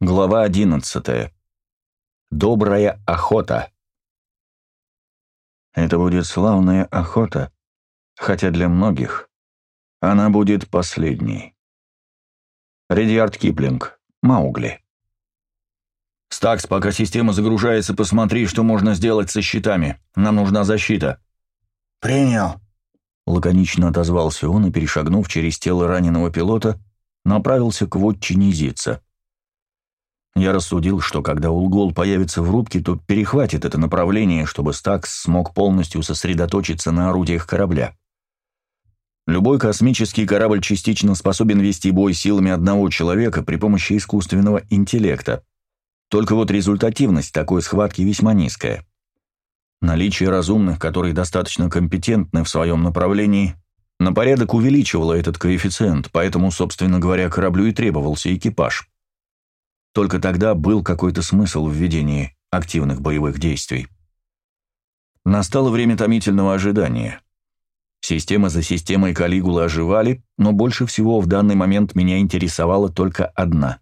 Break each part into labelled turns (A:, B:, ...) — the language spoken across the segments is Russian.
A: Глава 11. Добрая охота. Это будет славная охота, хотя для многих она будет последней. Редьярд Киплинг. Маугли. «Стакс, пока система загружается, посмотри, что можно сделать со щитами. Нам нужна защита».
B: «Принял», —
A: лаконично отозвался он и, перешагнув через тело раненого пилота, направился к вотчине Зица. Я рассудил, что когда Улгол появится в рубке, то перехватит это направление, чтобы Стакс смог полностью сосредоточиться на орудиях корабля. Любой космический корабль частично способен вести бой силами одного человека при помощи искусственного интеллекта. Только вот результативность такой схватки весьма низкая. Наличие разумных, которые достаточно компетентны в своем направлении, на порядок увеличивало этот коэффициент, поэтому, собственно говоря, кораблю и требовался экипаж. Только тогда был какой-то смысл в ведении активных боевых действий. Настало время томительного ожидания. Система за системой Калигулы оживали, но больше всего в данный момент меня интересовала только одна.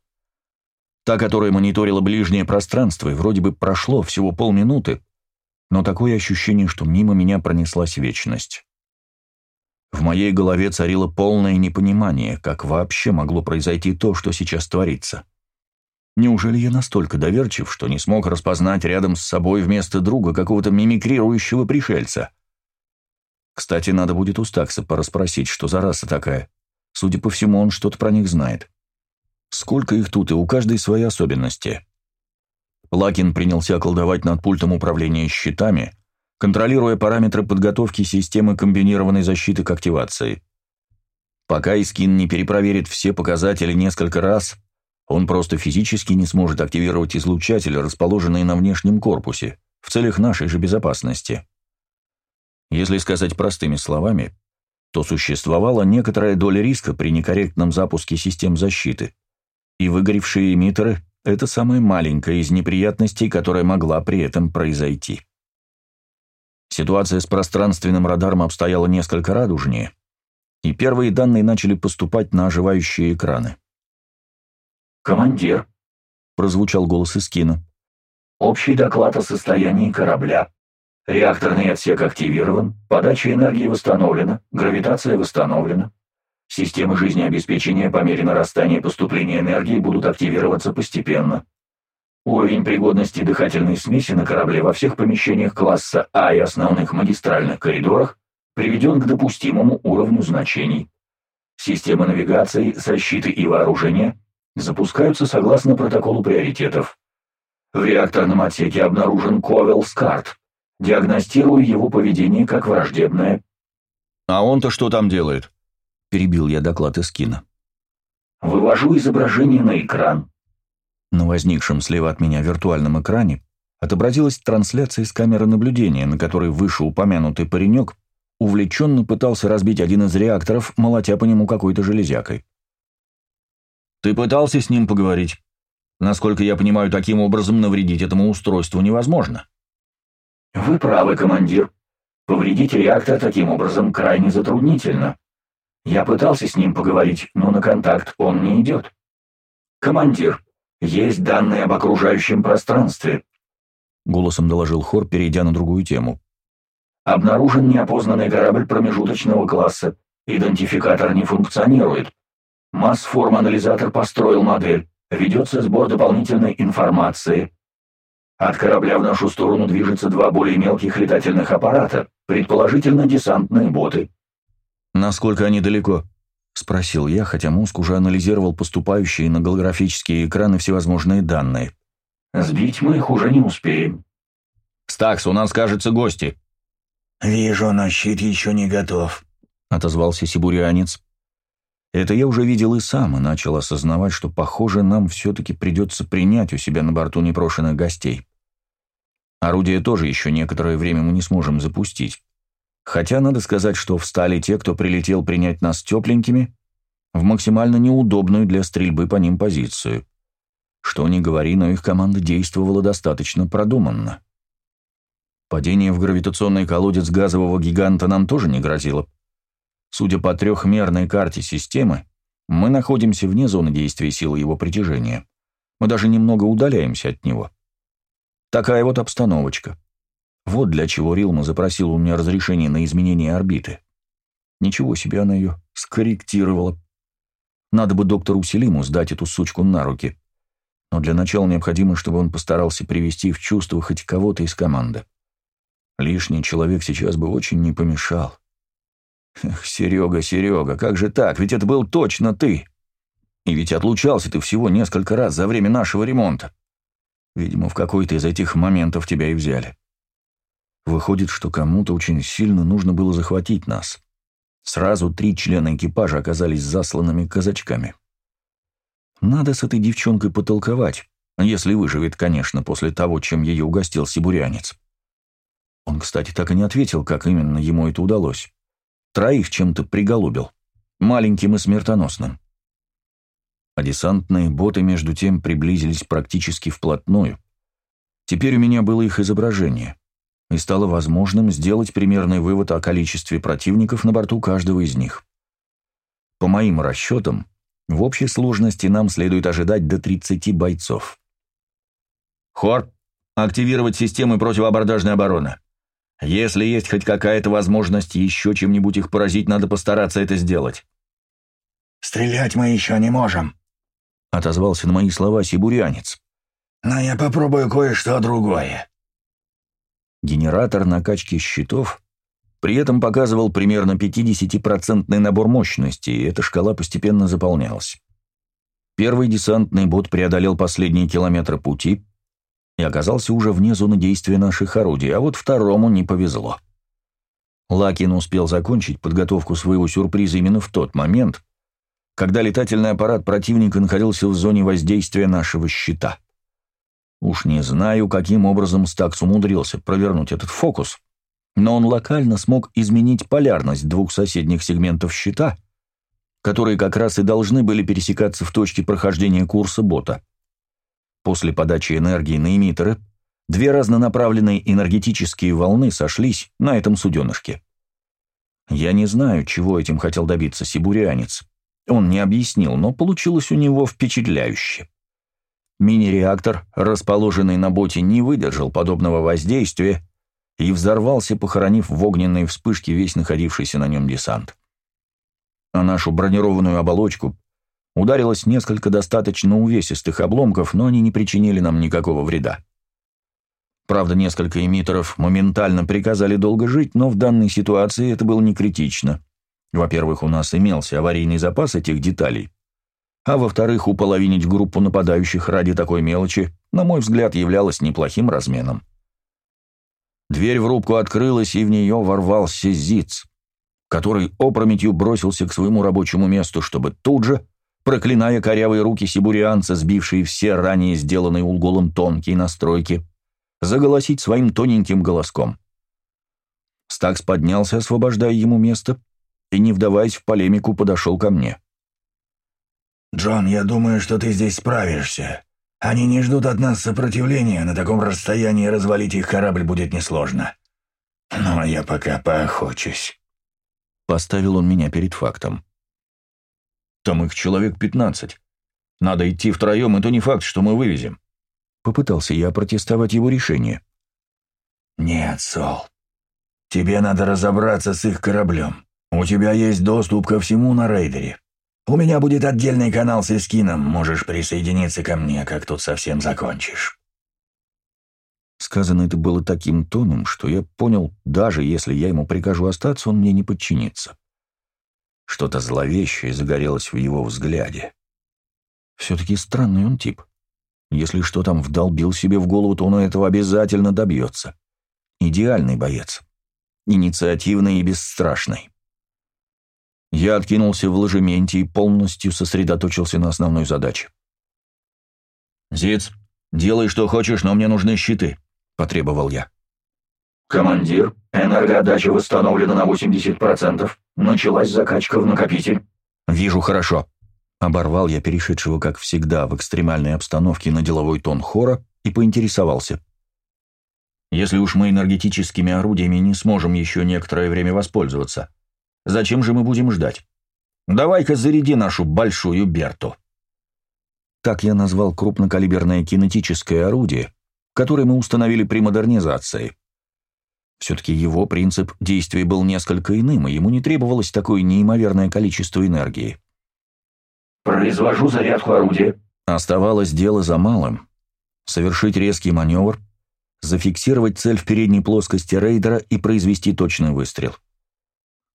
A: Та, которая мониторила ближнее пространство, и вроде бы прошло всего полминуты, но такое ощущение, что мимо меня пронеслась вечность. В моей голове царило полное непонимание, как вообще могло произойти то, что сейчас творится. Неужели я настолько доверчив, что не смог распознать рядом с собой вместо друга какого-то мимикрирующего пришельца? Кстати, надо будет у Стакса порасспросить, что за раса такая. Судя по всему, он что-то про них знает. Сколько их тут, и у каждой свои особенности. Лакин принялся колдовать над пультом управления щитами, контролируя параметры подготовки системы комбинированной защиты к активации. Пока Искин не перепроверит все показатели несколько раз, он просто физически не сможет активировать излучатели, расположенные на внешнем корпусе, в целях нашей же безопасности. Если сказать простыми словами, то существовала некоторая доля риска при некорректном запуске систем защиты, и выгоревшие эмиттеры — это самая маленькая из неприятностей, которая могла при этом произойти. Ситуация с пространственным радаром обстояла несколько радужнее, и первые данные начали поступать на оживающие экраны.
C: «Командир», — прозвучал голос из кино. «Общий доклад о состоянии корабля. Реакторный отсек активирован, подача энергии восстановлена, гравитация восстановлена. Системы жизнеобеспечения по мере нарастания поступления энергии будут активироваться постепенно. Уровень пригодности дыхательной смеси на корабле во всех помещениях класса А и основных магистральных коридорах приведен к допустимому уровню значений. Системы навигации, защиты и вооружения запускаются согласно протоколу приоритетов. В реакторном отсеке обнаружен Ковел Скарт. Диагностирую его поведение как враждебное.
A: «А он-то что там делает?» — перебил я доклад из кино.
C: «Вывожу изображение на экран».
A: На возникшем слева от меня виртуальном экране отобразилась трансляция из камеры наблюдения, на которой вышеупомянутый паренек увлеченно пытался разбить один из реакторов, молотя по нему какой-то железякой. Ты пытался с ним поговорить? Насколько я понимаю, таким образом навредить этому устройству невозможно.
C: Вы правы, командир. Повредить реактор таким образом крайне затруднительно. Я пытался с ним поговорить, но на контакт он не идет. Командир, есть данные об окружающем пространстве.
A: Голосом доложил Хор, перейдя на другую тему.
C: Обнаружен неопознанный корабль промежуточного класса. Идентификатор не функционирует. Масс-форм-анализатор построил модель. Ведется сбор дополнительной информации. От корабля в нашу сторону движется два более мелких летательных аппарата, предположительно десантные боты.
A: «Насколько они далеко?» — спросил я, хотя мозг уже анализировал поступающие на голографические экраны всевозможные данные.
C: «Сбить мы их уже не успеем».
A: «Стакс, у нас, кажется, гости».
B: «Вижу, но щит еще не готов», —
A: отозвался сибурянец. Это я уже видел и сам, и начал осознавать, что, похоже, нам все-таки придется принять у себя на борту непрошенных гостей. Орудие тоже еще некоторое время мы не сможем запустить. Хотя надо сказать, что встали те, кто прилетел принять нас тепленькими, в максимально неудобную для стрельбы по ним позицию. Что ни говори, но их команда действовала достаточно продуманно. Падение в гравитационный колодец газового гиганта нам тоже не грозило. Судя по трехмерной карте системы, мы находимся вне зоны действия силы его притяжения. Мы даже немного удаляемся от него. Такая вот обстановочка. Вот для чего Рилма запросила у меня разрешение на изменение орбиты. Ничего себе она ее скорректировала. Надо бы доктору Селиму сдать эту сучку на руки. Но для начала необходимо, чтобы он постарался привести в чувство хоть кого-то из команды. Лишний человек сейчас бы очень не помешал. Эх, Серега, Серега, как же так? Ведь это был точно ты. И ведь отлучался ты всего несколько раз за время нашего ремонта. Видимо, в какой-то из этих моментов тебя и взяли. Выходит, что кому-то очень сильно нужно было захватить нас. Сразу три члена экипажа оказались засланными казачками. Надо с этой девчонкой потолковать, если выживет, конечно, после того, чем ее угостил сибурянец. Он, кстати, так и не ответил, как именно ему это удалось. Троих чем-то приголубил. Маленьким и смертоносным. А десантные боты, между тем, приблизились практически вплотную. Теперь у меня было их изображение, и стало возможным сделать примерный вывод о количестве противников на борту каждого из них. По моим расчетам, в общей сложности нам следует ожидать до 30 бойцов. Хор, активировать системы противоабордажной обороны. Если есть хоть какая-то возможность еще чем-нибудь их поразить, надо постараться это сделать.
B: «Стрелять мы еще не можем», —
A: отозвался на мои слова сибурянец.
B: «Но я попробую кое-что другое».
A: Генератор накачки щитов при этом показывал примерно 50% набор мощности, и эта шкала постепенно заполнялась. Первый десантный бот преодолел последние километры пути — и оказался уже вне зоны действия наших орудий, а вот второму не повезло. Лакин успел закончить подготовку своего сюрприза именно в тот момент, когда летательный аппарат противника находился в зоне воздействия нашего щита. Уж не знаю, каким образом Стакс умудрился провернуть этот фокус, но он локально смог изменить полярность двух соседних сегментов щита, которые как раз и должны были пересекаться в точке прохождения курса бота. После подачи энергии на эмиттеры две разнонаправленные энергетические волны сошлись на этом суденышке. Я не знаю, чего этим хотел добиться сибурянец. Он не объяснил, но получилось у него впечатляюще. Мини-реактор, расположенный на боте, не выдержал подобного воздействия и взорвался, похоронив в огненной вспышке весь находившийся на нем десант. А нашу бронированную оболочку Ударилось несколько достаточно увесистых обломков, но они не причинили нам никакого вреда. Правда, несколько эмиттеров моментально приказали долго жить, но в данной ситуации это было не критично. Во-первых, у нас имелся аварийный запас этих деталей, а во-вторых, уполовинить группу нападающих ради такой мелочи, на мой взгляд, являлось неплохим разменом. Дверь в рубку открылась, и в нее ворвался Зиц, который опрометью бросился к своему рабочему месту, чтобы тут же проклиная корявые руки сибурианца, сбившие все ранее сделанные улголом тонкие настройки, заголосить своим тоненьким голоском. Стакс поднялся, освобождая ему место, и, не вдаваясь в полемику, подошел ко мне.
B: «Джон, я думаю, что ты здесь справишься. Они не ждут от нас сопротивления, на таком расстоянии развалить их корабль будет несложно. Ну, а я пока поохочусь».
A: Поставил он меня перед фактом. Там их человек пятнадцать. Надо идти втроем, и то не факт, что мы вывезем. Попытался я протестовать его решение.
B: «Нет, Сол. Тебе надо разобраться с их кораблем. У тебя есть доступ ко всему на рейдере. У меня будет отдельный канал с эскином, можешь присоединиться ко мне, как тут совсем закончишь».
A: Сказано это было таким тоном, что я понял, даже если я ему прикажу остаться, он мне не подчинится. Что-то зловещее загорелось в его взгляде. Все-таки странный он тип. Если что там вдолбил себе в голову, то он этого обязательно добьется. Идеальный боец. Инициативный и бесстрашный. Я откинулся в ложементе и полностью сосредоточился на основной задаче. «Зиц, делай, что хочешь, но мне нужны щиты», — потребовал я.
C: «Командир, энергоотдача восстановлена на 80%. Началась закачка в накопитель».
A: «Вижу хорошо». Оборвал я перешедшего, как всегда, в экстремальной обстановке на деловой тон хора и поинтересовался. «Если уж мы энергетическими орудиями не сможем еще некоторое время воспользоваться, зачем же мы будем ждать? Давай-ка заряди нашу большую Берту». Так я назвал крупнокалиберное кинетическое орудие, которое мы установили при модернизации. Все-таки его принцип действия был несколько иным, и ему не требовалось такое неимоверное количество энергии.
C: «Произвожу зарядку орудия».
A: Оставалось дело за малым. Совершить резкий маневр, зафиксировать цель в передней плоскости рейдера и произвести точный выстрел.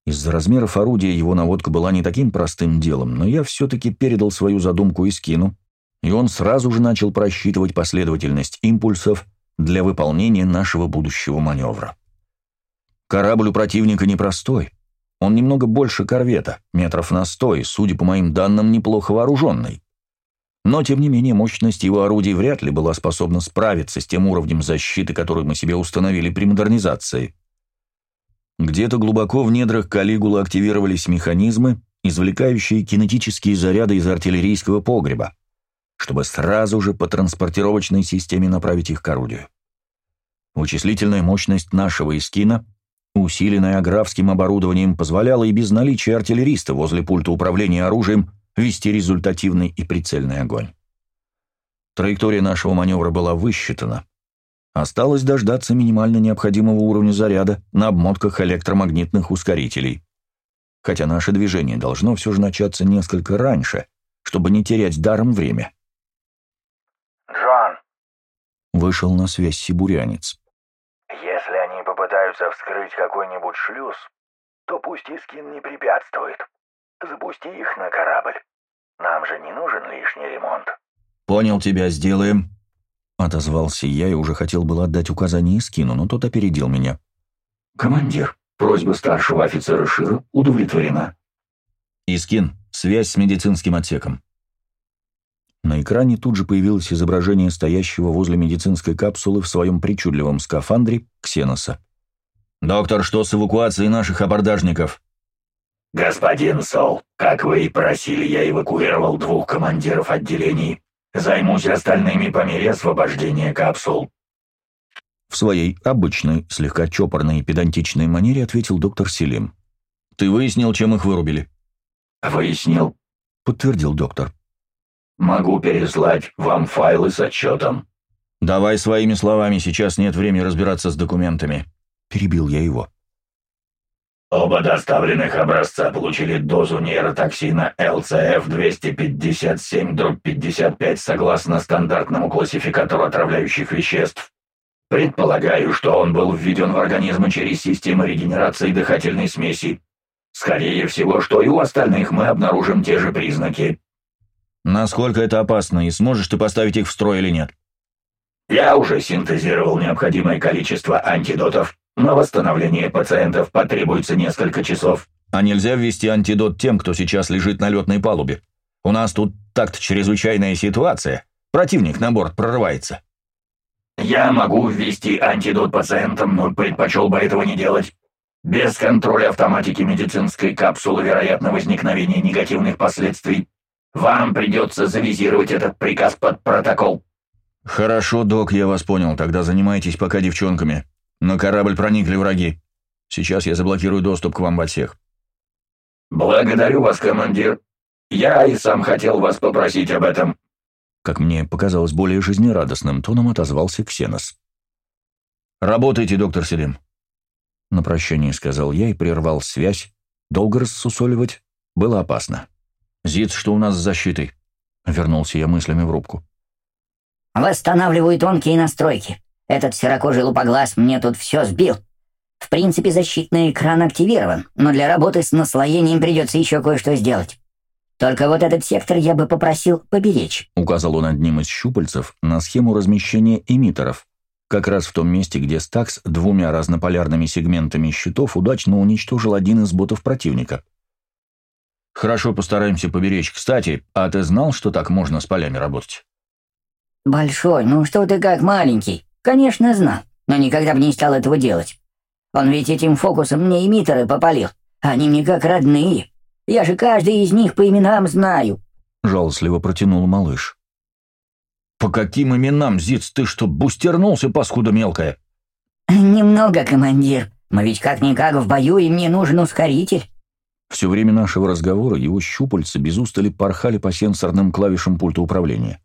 A: Из-за размеров орудия его наводка была не таким простым делом, но я все-таки передал свою задумку Искину, и он сразу же начал просчитывать последовательность импульсов для выполнения нашего будущего маневра. Корабль у противника непростой. Он немного больше корвета, метров на сто, и, судя по моим данным, неплохо вооруженный. Но, тем не менее, мощность его орудий вряд ли была способна справиться с тем уровнем защиты, который мы себе установили при модернизации. Где-то глубоко в недрах Калигулы активировались механизмы, извлекающие кинетические заряды из артиллерийского погреба, чтобы сразу же по транспортировочной системе направить их к орудию. Вычислительная мощность нашего эскина, усиленная аграфским оборудованием, позволяла и без наличия артиллериста возле пульта управления оружием вести результативный и прицельный огонь. Траектория нашего маневра была высчитана, Осталось дождаться минимально необходимого уровня заряда на обмотках электромагнитных ускорителей. Хотя наше движение должно все же начаться несколько раньше, чтобы не терять даром время.
B: «Джон!»
A: — вышел на связь сибурянец.
B: «Если они попытаются вскрыть какой-нибудь шлюз, то пусть Искин не препятствует. Запусти их на корабль. Нам же не нужен лишний ремонт».
A: «Понял тебя, сделаем», Отозвался я и уже хотел было отдать указание Скину, но тот опередил меня.
C: «Командир, просьба старшего офицера Шира удовлетворена».
A: «Искин, связь с медицинским отсеком». На экране тут же появилось изображение стоящего возле медицинской капсулы в своем причудливом скафандре Ксеноса. «Доктор, что с эвакуацией наших абордажников?»
C: «Господин Сол, как вы и просили, я эвакуировал двух командиров отделений. Займусь остальными по мере освобождения капсул».
A: В своей обычной, слегка чопорной и педантичной манере ответил доктор Селим. «Ты выяснил, чем их вырубили?»
C: «Выяснил», —
A: подтвердил доктор.
C: «Могу переслать вам файлы с отчетом».
A: «Давай своими словами, сейчас нет времени разбираться с документами», — перебил я его.
C: Оба доставленных образца получили дозу нейротоксина LCF-257-55 согласно стандартному классификатору отравляющих веществ. Предполагаю, что он был введен в организм через систему регенерации дыхательной смеси. Скорее всего, что и у остальных мы обнаружим те же признаки.
A: Насколько это опасно, и сможешь ты поставить их в строй или нет?
C: Я уже синтезировал необходимое количество антидотов на восстановление пациентов потребуется несколько часов.
A: А нельзя ввести антидот тем, кто сейчас лежит на летной палубе? У нас тут так-то чрезвычайная ситуация. Противник на борт прорывается.
C: Я могу ввести антидот пациентам, но предпочел бы этого не делать. Без контроля автоматики медицинской капсулы вероятно возникновение негативных последствий. Вам придется завизировать этот приказ под протокол.
A: Хорошо, док, я вас понял. Тогда занимайтесь пока девчонками. На корабль проникли враги. Сейчас я заблокирую доступ к вам в отсек.
C: Благодарю вас, командир. Я и сам хотел вас попросить об этом.
A: Как мне показалось, более жизнерадостным тоном отозвался Ксенос. «Работайте, доктор Селим». На прощание сказал я и прервал связь. Долго рассусоливать было опасно. «Зиц, что у нас с защитой?» Вернулся я мыслями в рубку.
D: «Восстанавливаю тонкие настройки. Этот серокожий лупоглаз мне тут все сбил. В принципе, защитный экран активирован, но для работы с наслоением придется еще кое-что сделать. Только вот этот сектор я бы попросил поберечь.
A: Указал он одним из щупальцев на схему размещения эмиттеров, как раз в том месте, где Стакс двумя разнополярными сегментами щитов удачно уничтожил один из ботов противника. «Хорошо, постараемся поберечь. Кстати, а ты знал, что так можно с полями работать?»
D: «Большой, ну что ты как маленький?» Конечно, знал, но никогда бы не стал этого делать. Он ведь этим фокусом мне эмиттеры попалил. Они мне как родные. Я же каждый из них по именам знаю.
A: Жалостливо протянул малыш. «По каким именам, Зиц, ты что, бустернулся, паскуда мелкая?»
D: «Немного, командир. Мы ведь как-никак в бою, и мне нужен ускоритель».
A: Все время нашего разговора его щупальца без устали порхали по сенсорным клавишам пульта управления.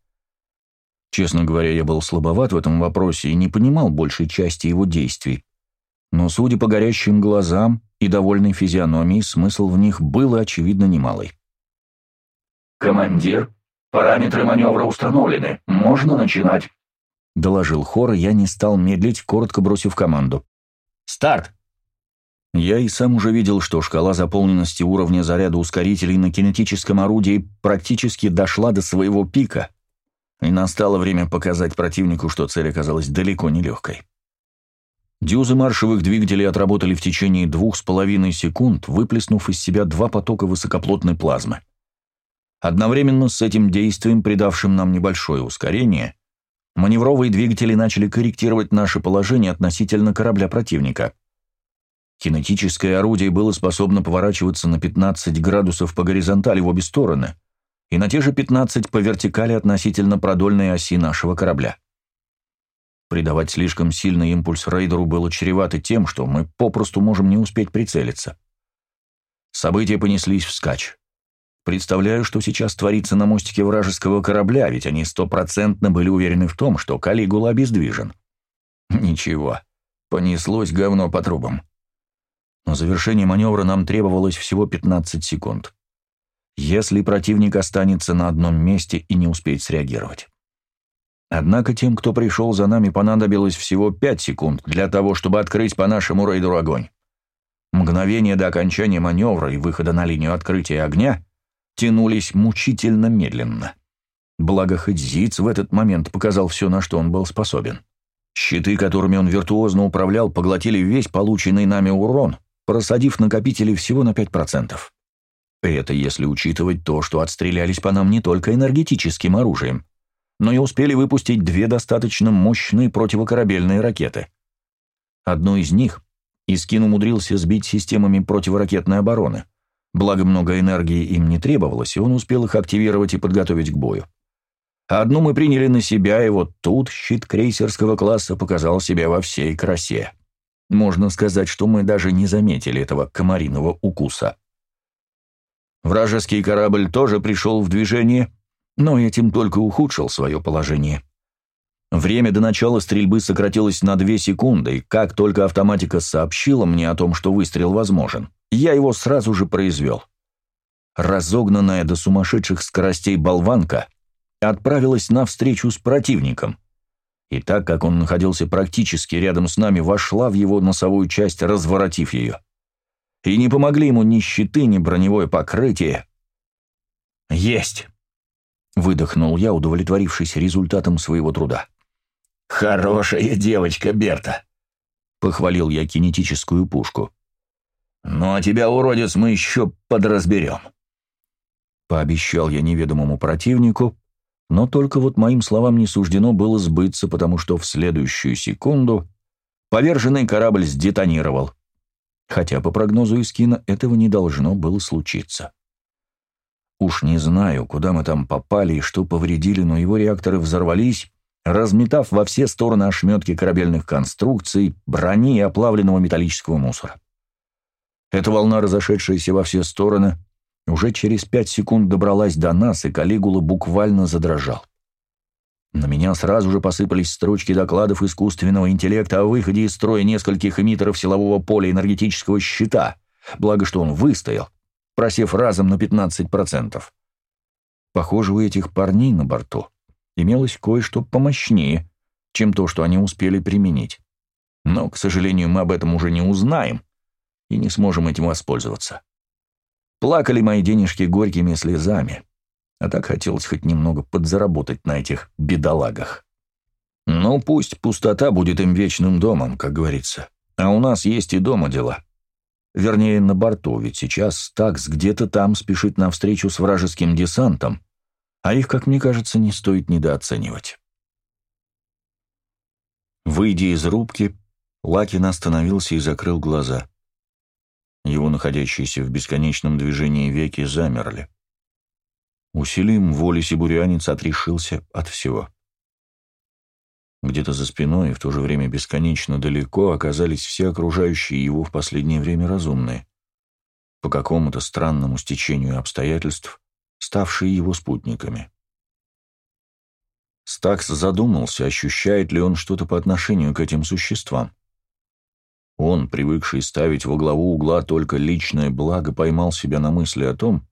A: Честно говоря, я был слабоват в этом вопросе и не понимал большей части его действий. Но, судя по горящим глазам и довольной физиономии, смысл в них был, очевидно, немалый.
C: «Командир, параметры маневра установлены. Можно начинать», —
A: доложил Хор, и я не стал медлить, коротко бросив команду. «Старт!» Я и сам уже видел, что шкала заполненности уровня заряда ускорителей на кинетическом орудии практически дошла до своего пика, и настало время показать противнику, что цель оказалась далеко не легкой. Дюзы маршевых двигателей отработали в течение двух с половиной секунд, выплеснув из себя два потока высокоплотной плазмы. Одновременно с этим действием, придавшим нам небольшое ускорение, маневровые двигатели начали корректировать наше положение относительно корабля противника. Кинетическое орудие было способно поворачиваться на 15 градусов по горизонтали в обе стороны и на те же 15 по вертикали относительно продольной оси нашего корабля. Придавать слишком сильный импульс рейдеру было чревато тем, что мы попросту можем не успеть прицелиться. События понеслись вскачь. Представляю, что сейчас творится на мостике вражеского корабля, ведь они стопроцентно были уверены в том, что Калигула обездвижен. Ничего, понеслось говно по трубам. На завершение маневра нам требовалось всего 15 секунд. Если противник останется на одном месте и не успеет среагировать. Однако тем, кто пришел за нами, понадобилось всего пять секунд для того, чтобы открыть по нашему рейдеру огонь. Мгновения до окончания маневра и выхода на линию открытия огня тянулись мучительно медленно. Благо, хоть Зиц в этот момент показал все, на что он был способен. Щиты, которыми он виртуозно управлял, поглотили весь полученный нами урон, просадив накопители всего на 5%. Это если учитывать то, что отстрелялись по нам не только энергетическим оружием, но и успели выпустить две достаточно мощные противокорабельные ракеты. Одну из них Искин умудрился сбить системами противоракетной обороны, благо много энергии им не требовалось, и он успел их активировать и подготовить к бою. Одну мы приняли на себя, и вот тут щит крейсерского класса показал себя во всей красе. Можно сказать, что мы даже не заметили этого комариного укуса. Вражеский корабль тоже пришел в движение, но этим только ухудшил свое положение. Время до начала стрельбы сократилось на 2 секунды, и как только автоматика сообщила мне о том, что выстрел возможен, я его сразу же произвел. Разогнанная до сумасшедших скоростей болванка отправилась навстречу с противником, и так как он находился практически рядом с нами, вошла в его носовую часть, разворотив ее. И не помогли ему ни щиты, ни броневое покрытие. «Есть!» Выдохнул я, удовлетворившись результатом своего труда.
B: «Хорошая девочка, Берта!»
A: Похвалил я кинетическую пушку.
B: «Ну а тебя, уродец, мы еще подразберем!»
A: Пообещал я неведомому противнику, но только вот моим словам не суждено было сбыться, потому что в следующую секунду поверженный корабль сдетонировал. Хотя, по прогнозу Искина, этого не должно было случиться. Уж не знаю, куда мы там попали и что повредили, но его реакторы взорвались, разметав во все стороны ошметки корабельных конструкций, брони и оплавленного металлического мусора. Эта волна, разошедшаяся во все стороны, уже через пять секунд добралась до нас, и Калигула буквально задрожал. На меня сразу же посыпались строчки докладов искусственного интеллекта о выходе из строя нескольких эмиттеров силового поля энергетического щита, благо что он выстоял, просев разом на 15%. Похоже, у этих парней на борту имелось кое-что помощнее, чем то, что они успели применить. Но, к сожалению, мы об этом уже не узнаем и не сможем этим воспользоваться. Плакали мои денежки горькими слезами, а так хотелось хоть немного подзаработать на этих бедолагах. Ну, пусть пустота будет им вечным домом, как говорится, а у нас есть и дома дела. Вернее, на борту, ведь сейчас такс где-то там спешит навстречу с вражеским десантом, а их, как мне кажется, не стоит недооценивать. Выйдя из рубки, Лакин остановился и закрыл глаза. Его находящиеся в бесконечном движении веки замерли. Усилием воли сибурянец отрешился от всего. Где-то за спиной и в то же время бесконечно далеко оказались все окружающие его в последнее время разумные. по какому-то странному стечению обстоятельств, ставшие его спутниками. Стакс задумался, ощущает ли он что-то по отношению к этим существам. Он, привыкший ставить во главу угла только личное благо, поймал себя на мысли о том,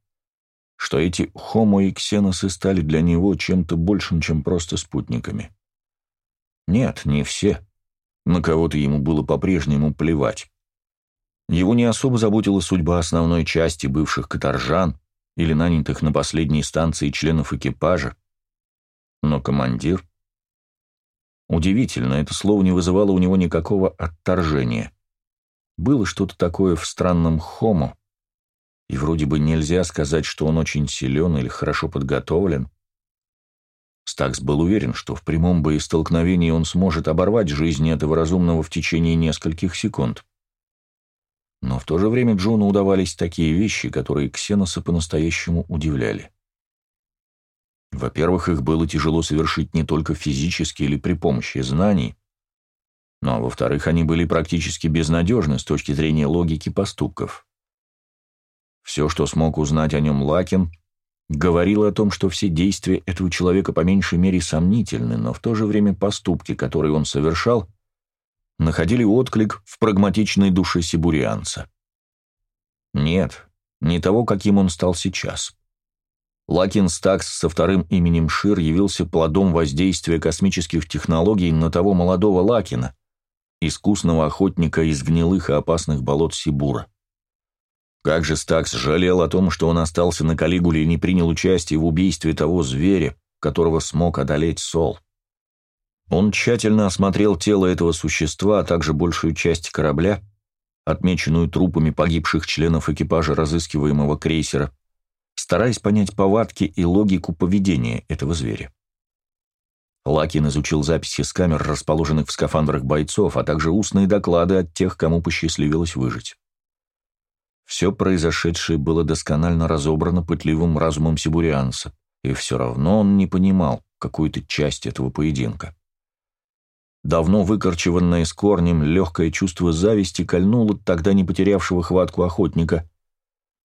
A: что эти хомо и ксеносы стали для него чем-то большим, чем просто спутниками. Нет, не все. На кого-то ему было по-прежнему плевать. Его не особо заботила судьба основной части бывших каторжан или нанятых на последней станции членов экипажа. Но командир... Удивительно, это слово не вызывало у него никакого отторжения. Было что-то такое в странном хомо, и вроде бы нельзя сказать, что он очень силен или хорошо подготовлен. Стакс был уверен, что в прямом боестолкновении он сможет оборвать жизнь этого разумного в течение нескольких секунд. Но в то же время Джону удавались такие вещи, которые Ксеноса по-настоящему удивляли. Во-первых, их было тяжело совершить не только физически или при помощи знаний, но, во-вторых, они были практически безнадежны с точки зрения логики поступков. Все, что смог узнать о нем Лакин, говорило о том, что все действия этого человека по меньшей мере сомнительны, но в то же время поступки, которые он совершал, находили отклик в прагматичной душе сибурианца. Нет, не того, каким он стал сейчас. Лакин Стакс со вторым именем Шир явился плодом воздействия космических технологий на того молодого Лакина, искусного охотника из гнилых и опасных болот Сибура. Как же Стакс жалел о том, что он остался на Калигуле и не принял участие в убийстве того зверя, которого смог одолеть Сол. Он тщательно осмотрел тело этого существа, а также большую часть корабля, отмеченную трупами погибших членов экипажа разыскиваемого крейсера, стараясь понять повадки и логику поведения этого зверя. Лакин изучил записи с камер, расположенных в скафандрах бойцов, а также устные доклады от тех, кому посчастливилось выжить. Все произошедшее было досконально разобрано пытливым разумом сибурианца, и все равно он не понимал какую-то часть этого поединка. Давно выкорчеванное с корнем легкое чувство зависти кольнуло тогда не потерявшего хватку охотника,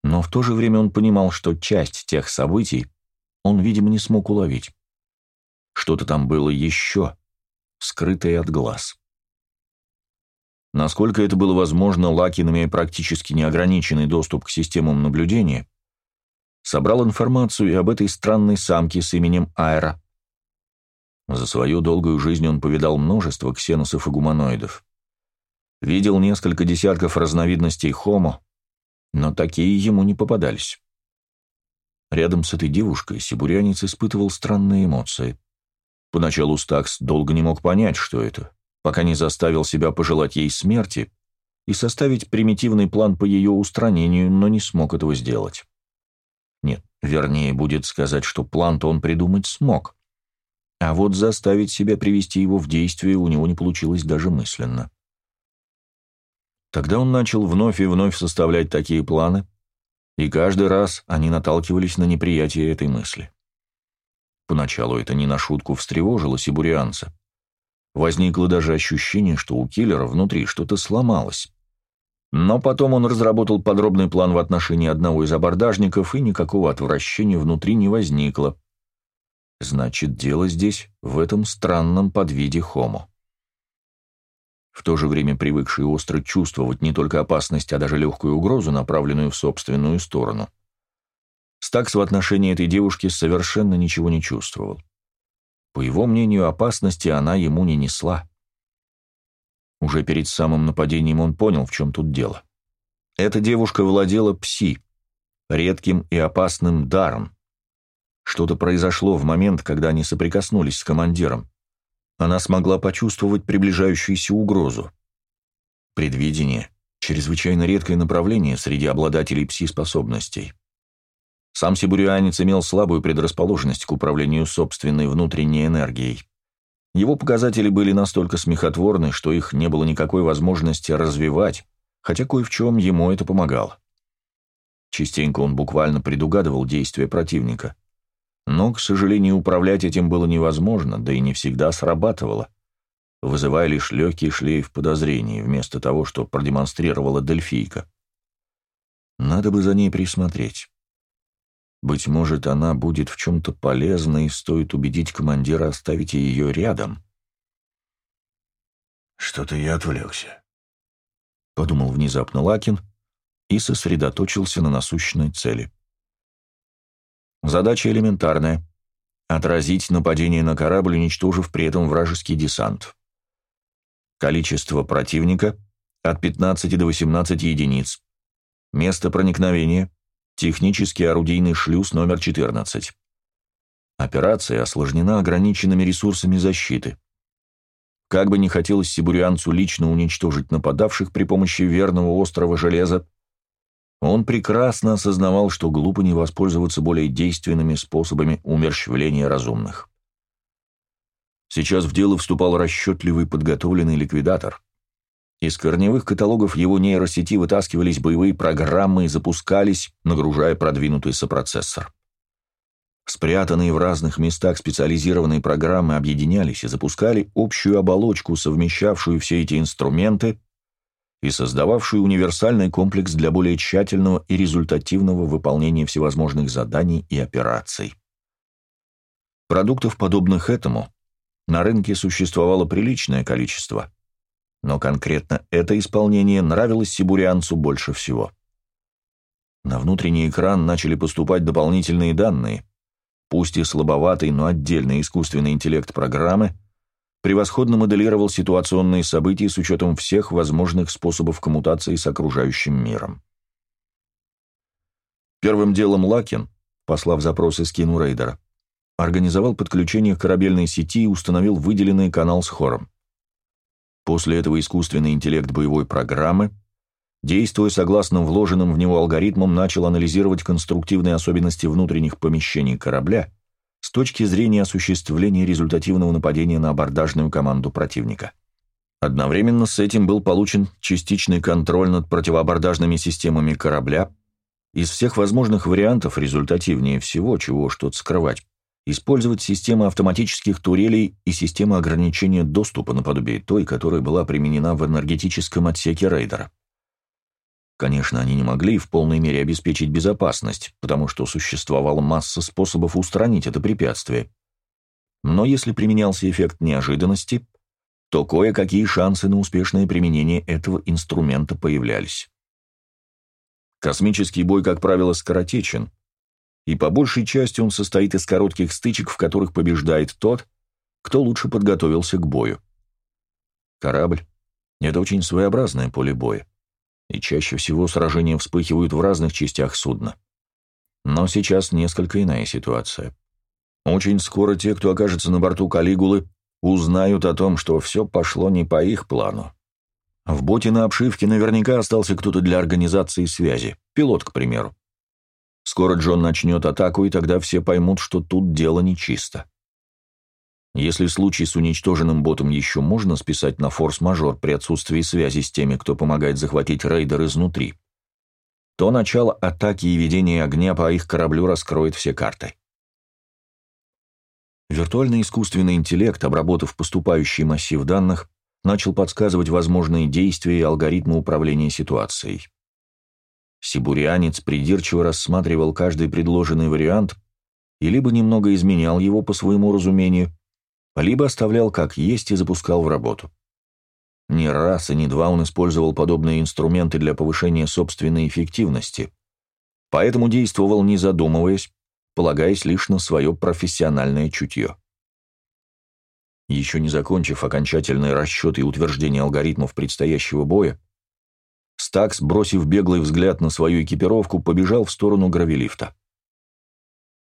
A: но в то же время он понимал, что часть тех событий он, видимо, не смог уловить. Что-то там было еще, скрытое от глаз. Насколько это было возможно, Лакин, имея практически неограниченный доступ к системам наблюдения, собрал информацию и об этой странной самке с именем Айра. За свою долгую жизнь он повидал множество ксеносов и гуманоидов. Видел несколько десятков разновидностей хомо, но такие ему не попадались. Рядом с этой девушкой сибурянец испытывал странные эмоции. Поначалу Стакс долго не мог понять, что это, пока не заставил себя пожелать ей смерти и составить примитивный план по ее устранению, но не смог этого сделать. Нет, вернее, будет сказать, что план-то он придумать смог. А вот заставить себя привести его в действие у него не получилось даже мысленно. Тогда он начал вновь и вновь составлять такие планы, и каждый раз они наталкивались на неприятие этой мысли. Поначалу это не на шутку встревожило сибурианца. Возникло даже ощущение, что у киллера внутри что-то сломалось. Но потом он разработал подробный план в отношении одного из абордажников, и никакого отвращения внутри не возникло. Значит, дело здесь в этом странном подвиде хомо. В то же время привыкший остро чувствовать не только опасность, а даже легкую угрозу, направленную в собственную сторону, Стакс в отношении этой девушки совершенно ничего не чувствовал. По его мнению, опасности она ему не несла. Уже перед самым нападением он понял, в чем тут дело. Эта девушка владела пси, редким и опасным даром. Что-то произошло в момент, когда они соприкоснулись с командиром. Она смогла почувствовать приближающуюся угрозу. Предвидение — чрезвычайно редкое направление среди обладателей пси-способностей. Сам сибурианец имел слабую предрасположенность к управлению собственной внутренней энергией. Его показатели были настолько смехотворны, что их не было никакой возможности развивать, хотя кое в чем ему это помогало. Частенько он буквально предугадывал действия противника. Но, к сожалению, управлять этим было невозможно, да и не всегда срабатывало, вызывая лишь легкий шлейф подозрений, вместо того, что продемонстрировала Дельфийка. Надо бы за ней присмотреть. Быть может, она будет в чем-то полезна, и стоит убедить командира оставить ее рядом.
B: «Что-то я отвлекся», —
A: подумал внезапно Лакин и сосредоточился на насущной цели. Задача элементарная — отразить нападение на корабль, уничтожив при этом вражеский десант. Количество противника — от 15 до 18 единиц. Место проникновения — технический орудийный шлюз номер 14. Операция осложнена ограниченными ресурсами защиты. Как бы ни хотелось сибурянцу лично уничтожить нападавших при помощи верного острого железа, он прекрасно осознавал, что глупо не воспользоваться более действенными способами умерщвления разумных. Сейчас в дело вступал расчетливый подготовленный ликвидатор. Из корневых каталогов его нейросети вытаскивались боевые программы и запускались, нагружая продвинутый сопроцессор. Спрятанные в разных местах специализированные программы объединялись и запускали общую оболочку, совмещавшую все эти инструменты и создававшую универсальный комплекс для более тщательного и результативного выполнения всевозможных заданий и операций. Продуктов, подобных этому, на рынке существовало приличное количество, но конкретно это исполнение нравилось сибурианцу больше всего. На внутренний экран начали поступать дополнительные данные, пусть и слабоватый, но отдельный искусственный интеллект программы – превосходно моделировал ситуационные события с учетом всех возможных способов коммутации с окружающим миром. Первым делом Лакин, послав запрос из Кину Рейдера, организовал подключение к корабельной сети и установил выделенный канал с хором. После этого искусственный интеллект боевой программы, действуя согласно вложенным в него алгоритмам, начал анализировать конструктивные особенности внутренних помещений корабля с точки зрения осуществления результативного нападения на абордажную команду противника. Одновременно с этим был получен частичный контроль над противоабордажными системами корабля. Из всех возможных вариантов результативнее всего, чего что-то скрывать, использовать системы автоматических турелей и системы ограничения доступа наподобие той, которая была применена в энергетическом отсеке рейдера. Конечно, они не могли в полной мере обеспечить безопасность, потому что существовала масса способов устранить это препятствие. Но если применялся эффект неожиданности, то кое-какие шансы на успешное применение этого инструмента появлялись. Космический бой, как правило, скоротечен, и по большей части он состоит из коротких стычек, в которых побеждает тот, кто лучше подготовился к бою. Корабль — это очень своеобразное поле боя и чаще всего сражения вспыхивают в разных частях судна. Но сейчас несколько иная ситуация. Очень скоро те, кто окажется на борту Калигулы, узнают о том, что все пошло не по их плану. В боте на обшивке наверняка остался кто-то для организации связи, пилот, к примеру. Скоро Джон начнет атаку, и тогда все поймут, что тут дело нечисто. Если случай с уничтоженным ботом еще можно списать на форс-мажор при отсутствии связи с теми, кто помогает захватить рейдер изнутри, то начало атаки и ведения огня по их кораблю раскроет все карты. Виртуальный искусственный интеллект, обработав поступающий массив данных, начал подсказывать возможные действия и алгоритмы управления ситуацией. Сибурианец придирчиво рассматривал каждый предложенный вариант и либо немного изменял его по своему разумению, либо оставлял как есть и запускал в работу. Не раз и не два он использовал подобные инструменты для повышения собственной эффективности, поэтому действовал не задумываясь, полагаясь лишь на свое профессиональное чутье. Еще не закончив окончательный расчет и утверждение алгоритмов предстоящего боя, Стакс, бросив беглый взгляд на свою экипировку, побежал в сторону гравилифта.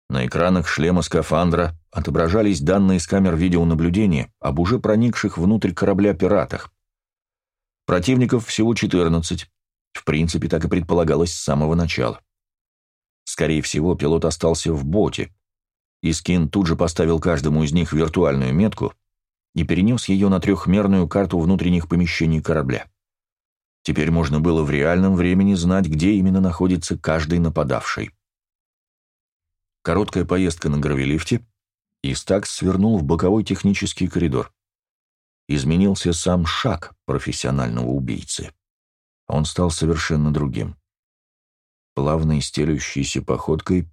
A: На экранах шлема скафандра отображались данные с камер видеонаблюдения об уже проникших внутрь корабля пиратах. Противников всего 14. В принципе, так и предполагалось с самого начала. Скорее всего, пилот остался в боте. Искин тут же поставил каждому из них виртуальную метку и перенес ее на трехмерную карту внутренних помещений корабля. Теперь можно было в реальном времени знать, где именно находится каждый нападавший. Короткая поездка на гравилифте, и Стакс свернул в боковой технический коридор. Изменился сам шаг профессионального убийцы. Он стал совершенно другим. Плавной стелющейся походкой,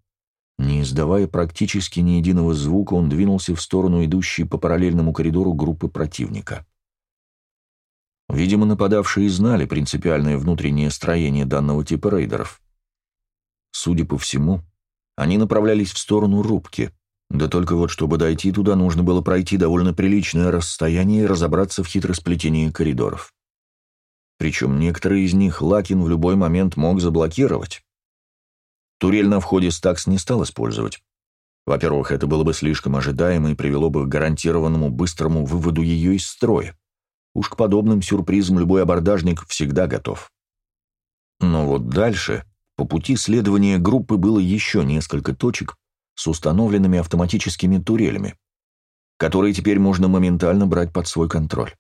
A: не издавая практически ни единого звука, он двинулся в сторону идущей по параллельному коридору группы противника. Видимо, нападавшие знали принципиальное внутреннее строение данного типа рейдеров. Судя по всему, они направлялись в сторону рубки, да только вот чтобы дойти туда, нужно было пройти довольно приличное расстояние и разобраться в хитросплетении коридоров. Причем некоторые из них Лакин в любой момент мог заблокировать. Турель на входе Стакс не стал использовать. Во-первых, это было бы слишком ожидаемо и привело бы к гарантированному быстрому выводу ее из строя. Уж к подобным сюрпризам любой абордажник всегда готов. Но вот дальше, по пути следования группы было еще несколько точек с установленными автоматическими турелями, которые теперь можно моментально брать под свой контроль.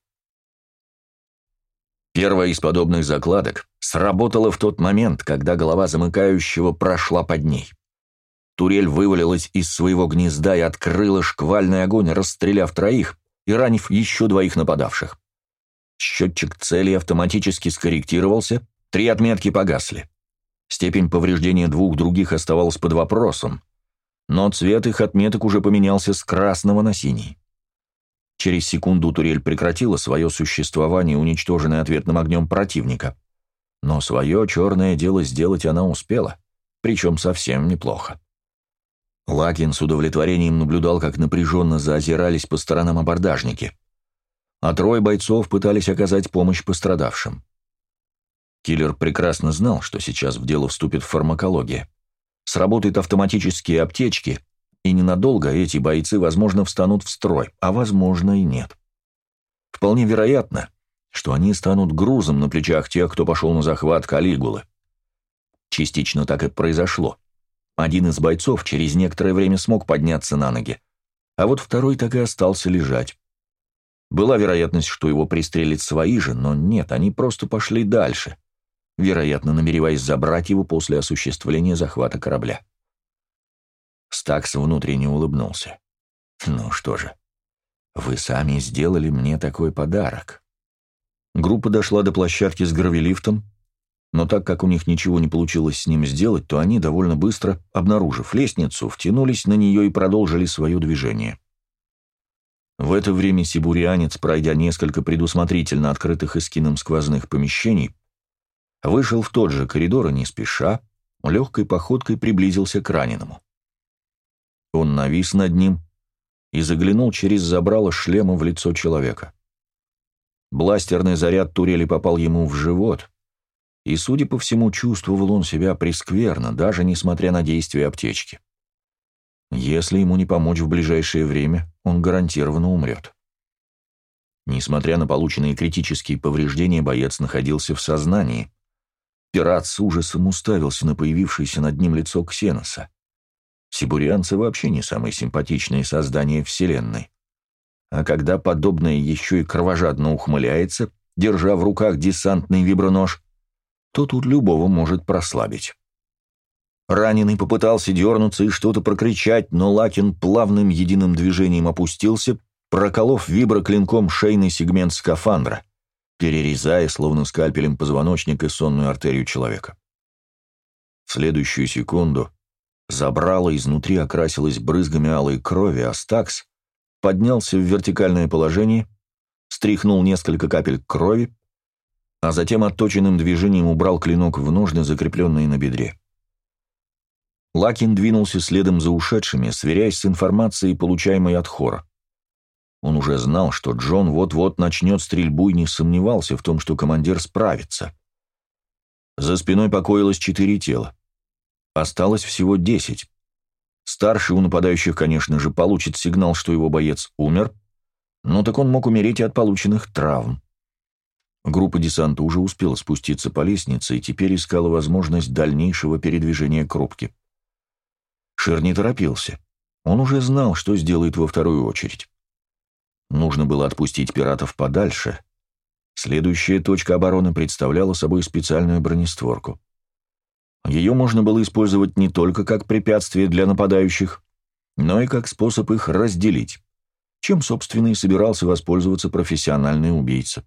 A: Первая из подобных закладок сработала в тот момент, когда голова замыкающего прошла под ней. Турель вывалилась из своего гнезда и открыла шквальный огонь, расстреляв троих и ранив еще двоих нападавших. Счетчик цели автоматически скорректировался, три отметки погасли. Степень повреждения двух других оставалась под вопросом, но цвет их отметок уже поменялся с красного на синий. Через секунду турель прекратила свое существование, уничтоженное ответным огнем противника. Но свое черное дело сделать она успела, причем совсем неплохо. Лакин с удовлетворением наблюдал, как напряженно заозирались по сторонам абордажники, а трое бойцов пытались оказать помощь пострадавшим. Киллер прекрасно знал, что сейчас в дело вступит фармакология. Сработают автоматические аптечки, и ненадолго эти бойцы, возможно, встанут в строй, а возможно и нет. Вполне вероятно, что они станут грузом на плечах тех, кто пошел на захват Калигулы. Частично так и произошло. Один из бойцов через некоторое время смог подняться на ноги, а вот второй так и остался лежать. Была вероятность, что его пристрелят свои же, но нет, они просто пошли дальше, вероятно, намереваясь забрать его после осуществления захвата корабля. Стакс внутренне улыбнулся. «Ну что же, вы сами сделали мне такой подарок». Группа дошла до площадки с гравилифтом, но так как у них ничего не получилось с ним сделать, то они довольно быстро, обнаружив лестницу, втянулись на нее и продолжили свое движение. В это время сибурианец, пройдя несколько предусмотрительно открытых эскином сквозных помещений, вышел в тот же коридор и не спеша, легкой походкой приблизился к раненому. Он навис над ним и заглянул через забрало шлема в лицо человека. Бластерный заряд турели попал ему в живот, и, судя по всему, чувствовал он себя прескверно, даже несмотря на действия аптечки. Если ему не помочь в ближайшее время, он гарантированно умрет. Несмотря на полученные критические повреждения, боец находился в сознании. Пират с ужасом уставился на появившееся над ним лицо Ксеноса. Сибурианцы вообще не самые симпатичные создания Вселенной. А когда подобное еще и кровожадно ухмыляется, держа в руках десантный вибронож, то тут любого может прослабить. Раненый попытался дернуться и что-то прокричать, но Лакин плавным единым движением опустился, проколов виброклинком шейный сегмент скафандра, перерезая, словно скальпелем, позвоночник и сонную артерию человека. В следующую секунду Забрало изнутри окрасилось брызгами алой крови, а Стакс поднялся в вертикальное положение, стряхнул несколько капель крови, а затем отточенным движением убрал клинок в ножны, закрепленные на бедре. Лакин двинулся следом за ушедшими, сверяясь с информацией, получаемой от хора. Он уже знал, что Джон вот-вот начнет стрельбу и не сомневался в том, что командир справится. За спиной покоилось четыре тела. Осталось всего десять. Старший у нападающих, конечно же, получит сигнал, что его боец умер, но так он мог умереть и от полученных травм. Группа десанта уже успела спуститься по лестнице и теперь искала возможность дальнейшего передвижения к рубке. Шер не торопился. Он уже знал, что сделает во вторую очередь. Нужно было отпустить пиратов подальше. Следующая точка обороны представляла собой специальную бронестворку. Ее можно было использовать не только как препятствие для нападающих, но и как способ их разделить, чем, собственно, и собирался воспользоваться профессиональный убийца.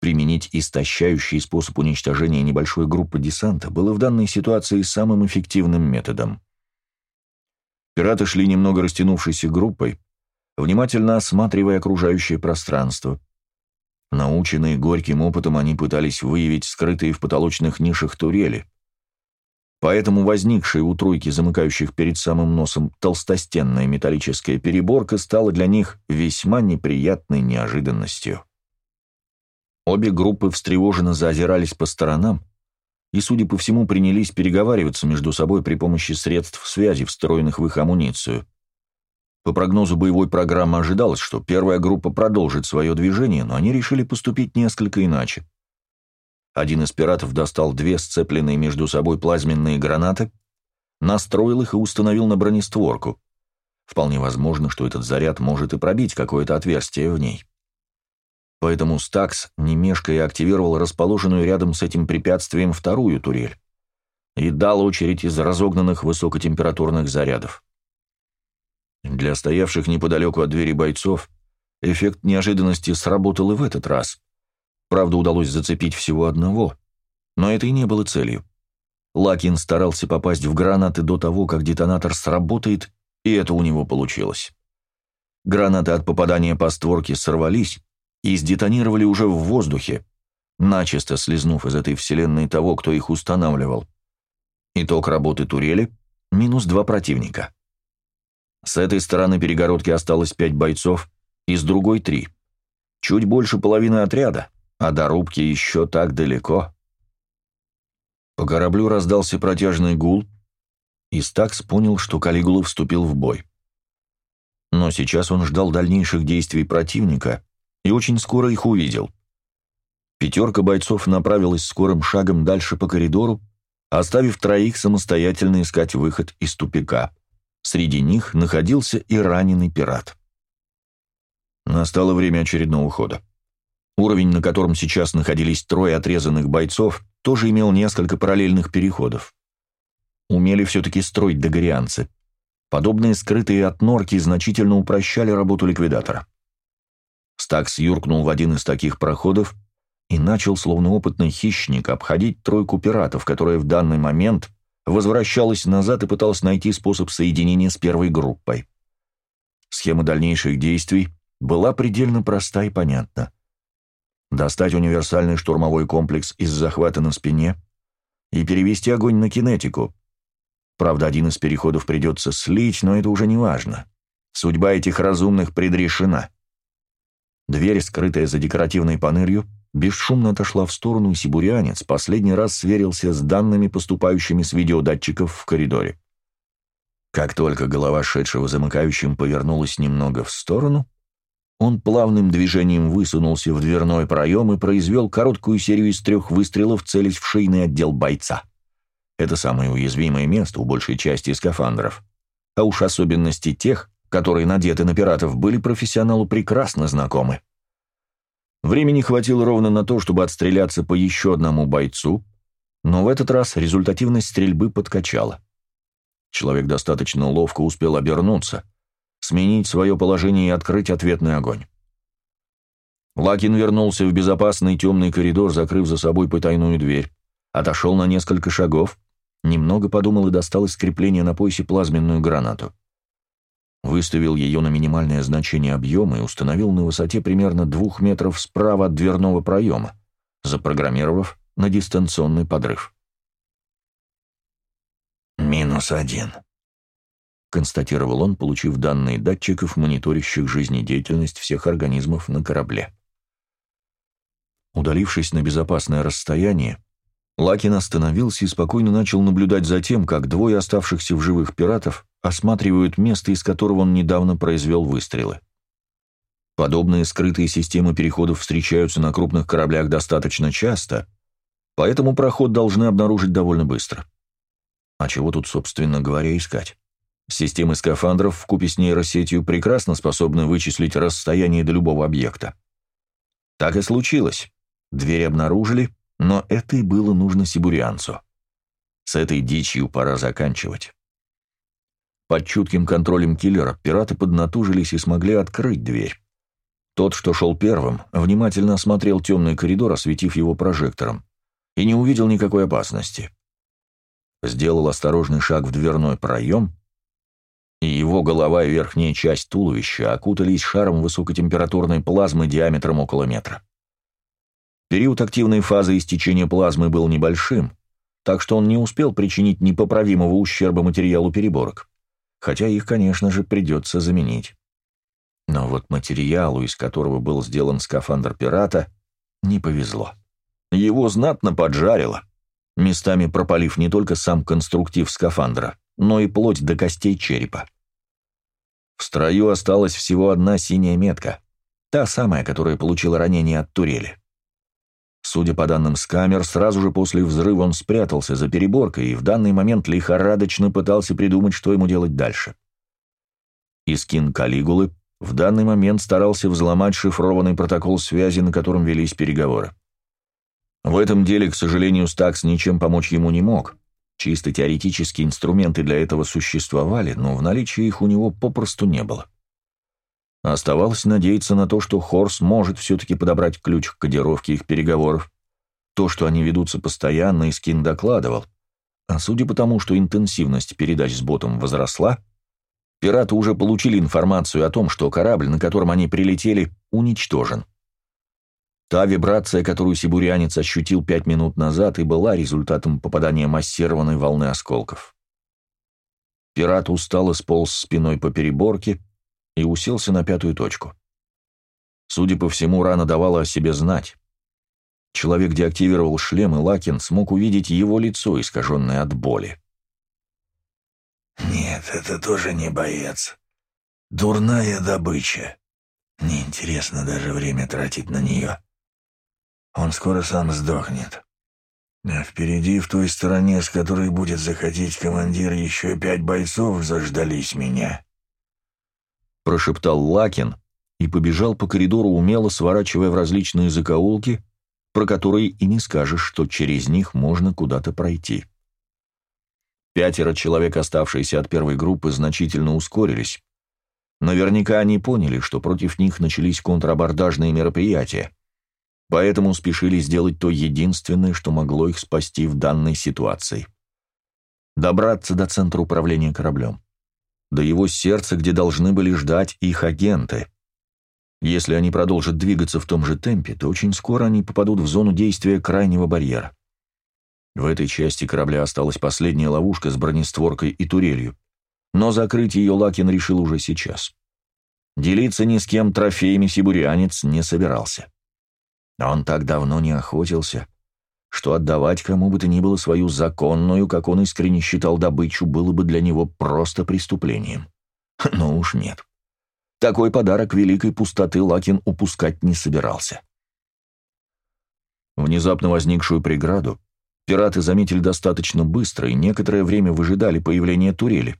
A: Применить истощающий способ уничтожения небольшой группы десанта было в данной ситуации самым эффективным методом. Пираты шли немного растянувшейся группой, внимательно осматривая окружающее пространство. Наученные горьким опытом, они пытались выявить скрытые в потолочных нишах турели. Поэтому возникшая у тройки замыкающих перед самым носом толстостенная металлическая переборка стала для них весьма неприятной неожиданностью. Обе группы встревоженно заозирались по сторонам и, судя по всему, принялись переговариваться между собой при помощи средств связи, встроенных в их амуницию. По прогнозу боевой программы ожидалось, что первая группа продолжит свое движение, но они решили поступить несколько иначе. Один из пиратов достал две сцепленные между собой плазменные гранаты, настроил их и установил на бронестворку. Вполне возможно, что этот заряд может и пробить какое-то отверстие в ней. Поэтому Стакс, не мешкая, активировал расположенную рядом с этим препятствием вторую турель и дал очередь из разогнанных высокотемпературных зарядов. Для стоявших неподалеку от двери бойцов эффект неожиданности сработал и в этот раз. Правда, удалось зацепить всего одного, но это и не было целью. Лакин старался попасть в гранаты до того, как детонатор сработает, и это у него получилось. Гранаты от попадания по створке сорвались, и сдетонировали уже в воздухе, начисто слезнув из этой вселенной того, кто их устанавливал. Итог работы турели — минус два противника. С этой стороны перегородки осталось пять бойцов, и с другой — три. Чуть больше половины отряда, а до рубки еще так далеко. По кораблю раздался протяжный гул, и Стакс понял, что Калигула вступил в бой. Но сейчас он ждал дальнейших действий противника — и очень скоро их увидел. Пятерка бойцов направилась скорым шагом дальше по коридору, оставив троих самостоятельно искать выход из тупика. Среди них находился и раненый пират. Настало время очередного хода. Уровень, на котором сейчас находились трое отрезанных бойцов, тоже имел несколько параллельных переходов. Умели все-таки строить догорианцы. Подобные скрытые от норки значительно упрощали работу ликвидатора. Стакс юркнул в один из таких проходов и начал, словно опытный хищник, обходить тройку пиратов, которая в данный момент возвращалась назад и пыталась найти способ соединения с первой группой. Схема дальнейших действий была предельно проста и понятна. Достать универсальный штурмовой комплекс из захвата на спине и перевести огонь на кинетику. Правда, один из переходов придется слить, но это уже не важно. Судьба этих разумных предрешена. Дверь, скрытая за декоративной панелью, бесшумно отошла в сторону, и сибурянец последний раз сверился с данными, поступающими с видеодатчиков в коридоре. Как только голова шедшего замыкающим повернулась немного в сторону, он плавным движением высунулся в дверной проем и произвел короткую серию из трех выстрелов, целясь в шейный отдел бойца. Это самое уязвимое место у большей части скафандров. А уж особенности тех, которые надеты на пиратов, были профессионалу прекрасно знакомы. Времени хватило ровно на то, чтобы отстреляться по еще одному бойцу, но в этот раз результативность стрельбы подкачала. Человек достаточно ловко успел обернуться, сменить свое положение и открыть ответный огонь. Лакин вернулся в безопасный темный коридор, закрыв за собой потайную дверь, отошел на несколько шагов, немного подумал и достал из крепления на поясе плазменную гранату выставил ее на минимальное значение объема и установил на высоте примерно двух метров справа от дверного проема, запрограммировав на дистанционный подрыв.
B: «Минус один», — констатировал он, получив данные датчиков, мониторящих жизнедеятельность всех организмов на корабле.
A: Удалившись на безопасное расстояние, Лакин остановился и спокойно начал наблюдать за тем, как двое оставшихся в живых пиратов осматривают место, из которого он недавно произвел выстрелы. Подобные скрытые системы переходов встречаются на крупных кораблях достаточно часто, поэтому проход должны обнаружить довольно быстро. А чего тут, собственно говоря, искать? Системы скафандров вкупе с нейросетью прекрасно способны вычислить расстояние до любого объекта. Так и случилось. Дверь обнаружили, но это и было нужно сибурианцу. С этой дичью пора заканчивать. Под чутким контролем киллера пираты поднатужились и смогли открыть дверь. Тот, что шел первым, внимательно осмотрел темный коридор, осветив его прожектором, и не увидел никакой опасности. Сделал осторожный шаг в дверной проем, и его голова и верхняя часть туловища окутались шаром высокотемпературной плазмы диаметром около метра. Период активной фазы истечения плазмы был небольшим, так что он не успел причинить непоправимого ущерба материалу переборок, хотя их, конечно же, придется заменить. Но вот материалу, из которого был сделан скафандр пирата, не повезло. Его знатно поджарило, местами пропалив не только сам конструктив скафандра, но и плоть до костей черепа. В строю осталась всего одна синяя метка, та самая, которая получила ранение от турели. Судя по данным с камер, сразу же после взрыва он спрятался за переборкой и в данный момент лихорадочно пытался придумать, что ему делать дальше. Искин Калигулы в данный момент старался взломать шифрованный протокол связи, на котором велись переговоры. В этом деле, к сожалению, Стакс ничем помочь ему не мог. Чисто теоретические инструменты для этого существовали, но в наличии их у него попросту не было. Оставалось надеяться на то, что Хорс может все-таки подобрать ключ к кодировке их переговоров. То, что они ведутся постоянно, и Скин докладывал. А судя по тому, что интенсивность передач с ботом возросла, пираты уже получили информацию о том, что корабль, на котором они прилетели, уничтожен. Та вибрация, которую сибурянец ощутил пять минут назад, и была результатом попадания массированной волны осколков. Пират устало сполз спиной по переборке и уселся на пятую точку. Судя по всему, рана давала о себе знать. Человек деактивировал шлем, и Лакин смог увидеть его лицо, искаженное от боли.
B: «Нет, это тоже не боец. Дурная добыча. Неинтересно даже время тратить на нее. Он скоро сам сдохнет. А впереди, в той стороне, с которой будет заходить командир, еще пять бойцов заждались меня.
A: Прошептал Лакин и побежал по коридору, умело сворачивая в различные закоулки, про которые и не скажешь, что через них можно куда-то пройти. Пятеро человек, оставшиеся от первой группы, значительно ускорились. Наверняка они поняли, что против них начались контрабордажные мероприятия, поэтому спешили сделать то единственное, что могло их спасти в данной ситуации. Добраться до центра управления кораблем. До его сердца, где должны были ждать их агенты. Если они продолжат двигаться в том же темпе, то очень скоро они попадут в зону действия крайнего барьера. В этой части корабля осталась последняя ловушка с бронестворкой и турелью, но закрыть ее Лакин решил уже сейчас. Делиться ни с кем трофеями сибурянец не собирался. Он так давно не охотился, что отдавать кому бы то ни было свою законную, как он искренне считал добычу, было бы для него просто преступлением. Но уж нет. Такой подарок великой пустоты Лакин упускать не собирался. Внезапно возникшую преграду пираты заметили достаточно быстро и некоторое время выжидали появления турели.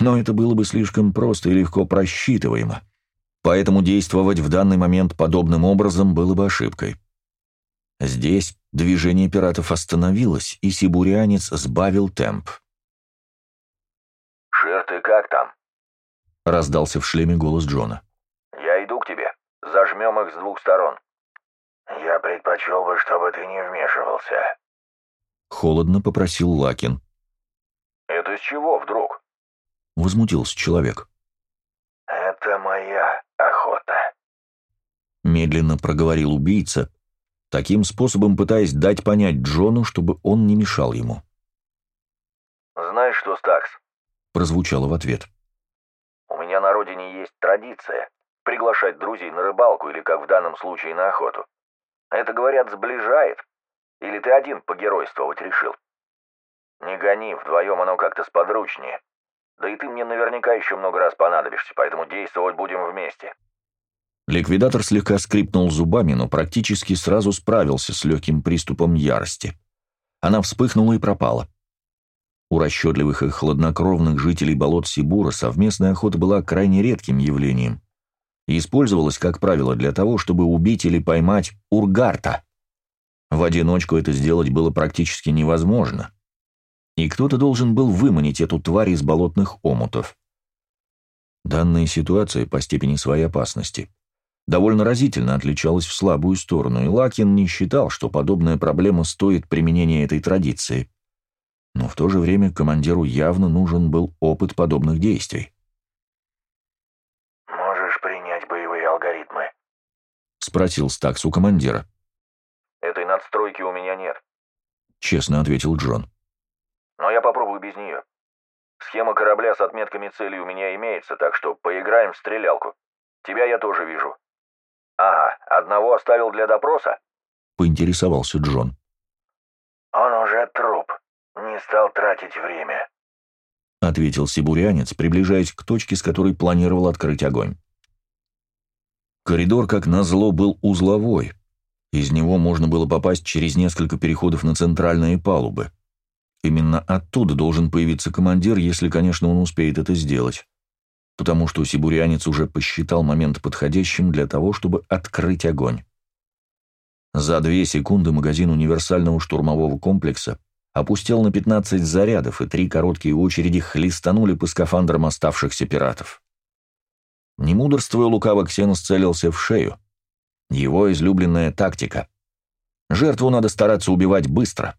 A: Но это было бы слишком просто и легко просчитываемо поэтому действовать в данный момент подобным образом было бы ошибкой. Здесь движение пиратов остановилось, и сибурианец сбавил темп.
E: «Шер, ты как там?»
A: — раздался в шлеме голос Джона.
E: «Я иду к тебе. Зажмем их с двух сторон».
B: «Я предпочел бы, чтобы ты не вмешивался», —
A: холодно попросил Лакин.
E: «Это с чего вдруг?»
A: — возмутился человек.
B: «Это моя охота», —
A: медленно проговорил убийца, таким способом пытаясь дать понять Джону, чтобы он не мешал ему.
E: «Знаешь что, Стакс?»
A: — прозвучало в ответ.
E: «У меня на родине есть традиция приглашать друзей на рыбалку или, как в данном случае, на охоту. Это, говорят, сближает. Или ты один погеройствовать решил? Не гони, вдвоем оно как-то сподручнее. Да и ты мне наверняка еще много раз понадобишься, поэтому действовать будем вместе».
A: Ликвидатор слегка скрипнул зубами, но практически сразу справился с легким приступом ярости. Она вспыхнула и пропала. У расчетливых и хладнокровных жителей болот Сибура совместная охота была крайне редким явлением и использовалась, как правило, для того, чтобы убить или поймать ургарта. В одиночку это сделать было практически невозможно, и кто-то должен был выманить эту тварь из болотных омутов. Данная ситуация по степени своей опасности довольно разительно отличалась в слабую сторону, и Лакин не считал, что подобная проблема стоит применения этой традиции. Но в то же время командиру явно нужен был опыт подобных действий.
E: «Можешь принять боевые алгоритмы?»
A: — спросил Стакс у командира.
E: «Этой надстройки у меня нет», —
A: честно ответил Джон.
E: «Но я попробую без нее. Схема корабля с отметками цели у меня имеется, так что поиграем в стрелялку. Тебя я тоже вижу. Ага, одного оставил для допроса?»
A: — поинтересовался Джон.
E: «Он уже труп. Не стал тратить время», —
A: ответил сибурянец, приближаясь к точке, с которой планировал открыть огонь. Коридор, как назло, был узловой. Из него можно было попасть через несколько переходов на центральные палубы. Именно оттуда должен появиться командир, если, конечно, он успеет это сделать потому что сибурянец уже посчитал момент подходящим для того, чтобы открыть огонь. За две секунды магазин универсального штурмового комплекса опустел на 15 зарядов, и три короткие очереди хлестанули по скафандрам оставшихся пиратов. Не мудрствуя лукаво, Ксенос целился в шею. Его излюбленная тактика. Жертву надо стараться убивать быстро.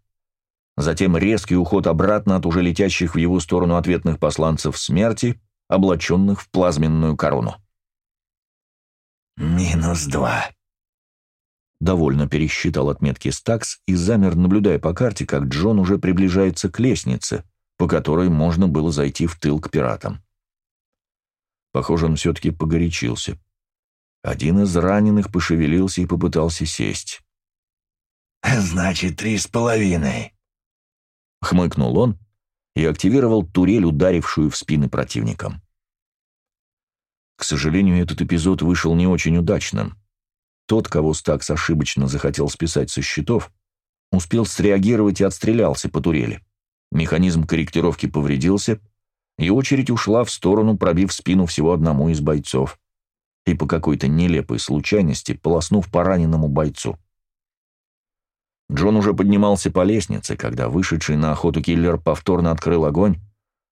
A: Затем резкий уход обратно от уже летящих в его сторону ответных посланцев смерти — облаченных в плазменную корону.
B: «Минус два»,
A: Довольно пересчитал отметки Стакс и замер, наблюдая по карте, как Джон уже приближается к лестнице, по которой можно было зайти в тыл к пиратам. Похоже, он все-таки погорячился. Один из раненых пошевелился и попытался сесть.
B: «Значит, три с половиной», —
A: хмыкнул он, и активировал турель, ударившую в спины противникам. К сожалению, этот эпизод вышел не очень удачным. Тот, кого Стакс ошибочно захотел списать со счетов, успел среагировать и отстрелялся по турели. Механизм корректировки повредился, и очередь ушла в сторону, пробив спину всего одному из бойцов, и по какой-то нелепой случайности полоснув по раненому бойцу. Джон уже поднимался по лестнице, когда вышедший на охоту киллер повторно открыл огонь,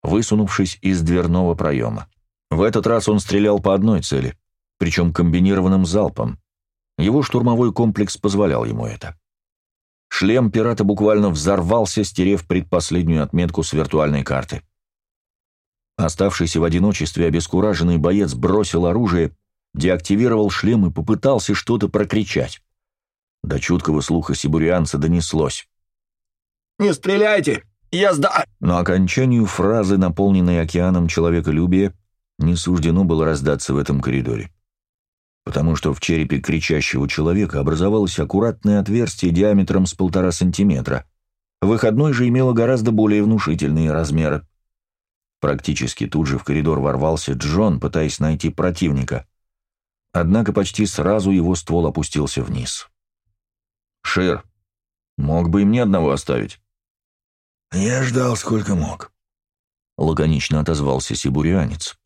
A: высунувшись из дверного проема. В этот раз он стрелял по одной цели, причем комбинированным залпом. Его штурмовой комплекс позволял ему это. Шлем пирата буквально взорвался, стерев предпоследнюю отметку с виртуальной карты. Оставшийся в одиночестве обескураженный боец бросил оружие, деактивировал шлем и попытался что-то прокричать. До чуткого слуха сибурианца донеслось.
B: «Не стреляйте! Я сда...»
A: Но окончанию фразы, наполненной океаном человеколюбия, не суждено было раздаться в этом коридоре. Потому что в черепе кричащего человека образовалось аккуратное отверстие диаметром с полтора сантиметра. Выходной же имело гораздо более внушительные размеры. Практически тут же в коридор ворвался Джон, пытаясь найти противника. Однако почти сразу его ствол опустился вниз. «Шер, мог бы и мне одного оставить».
B: «Я ждал, сколько мог», —
A: лаконично отозвался сибурианец.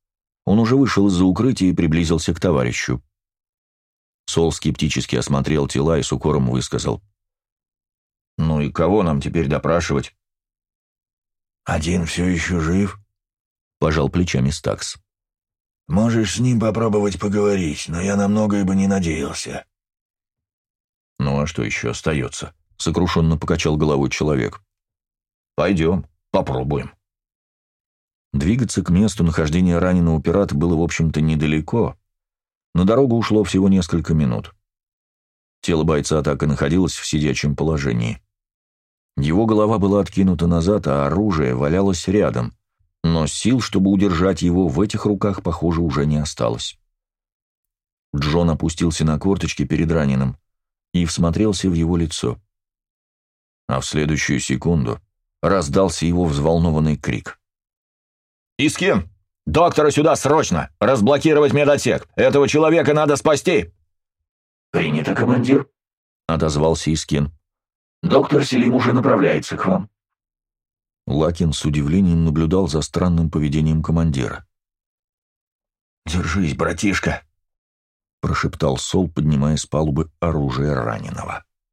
A: Он уже вышел из-за укрытия и приблизился к товарищу. Сол скептически осмотрел тела и с укором высказал. «Ну и кого нам теперь допрашивать?»
B: «Один все еще жив?»
A: — пожал плечами Стакс.
B: «Можешь с ним попробовать поговорить, но я на многое бы не надеялся».
A: «Ну а что еще остается?» — сокрушенно покачал головой человек. «Пойдем, попробуем». Двигаться к месту нахождения раненого пирата было, в общем-то, недалеко. На дорогу ушло всего несколько минут. Тело бойца так и находилось в сидячем положении. Его голова была откинута назад, а оружие валялось рядом, но сил, чтобы удержать его, в этих руках, похоже, уже не осталось. Джон опустился на корточки перед раненым и всмотрелся в его лицо. А в следующую секунду раздался его взволнованный крик.
B: «Искин! Доктора сюда срочно! Разблокировать медотсек! Этого человека надо спасти!»
C: «Принято, командир», —
A: отозвался Искин.
C: «Доктор Селим уже направляется к вам».
A: Лакин с удивлением наблюдал за странным поведением командира.
B: «Держись, братишка!»
A: Прошептал Сол, поднимая с палубы оружие раненого.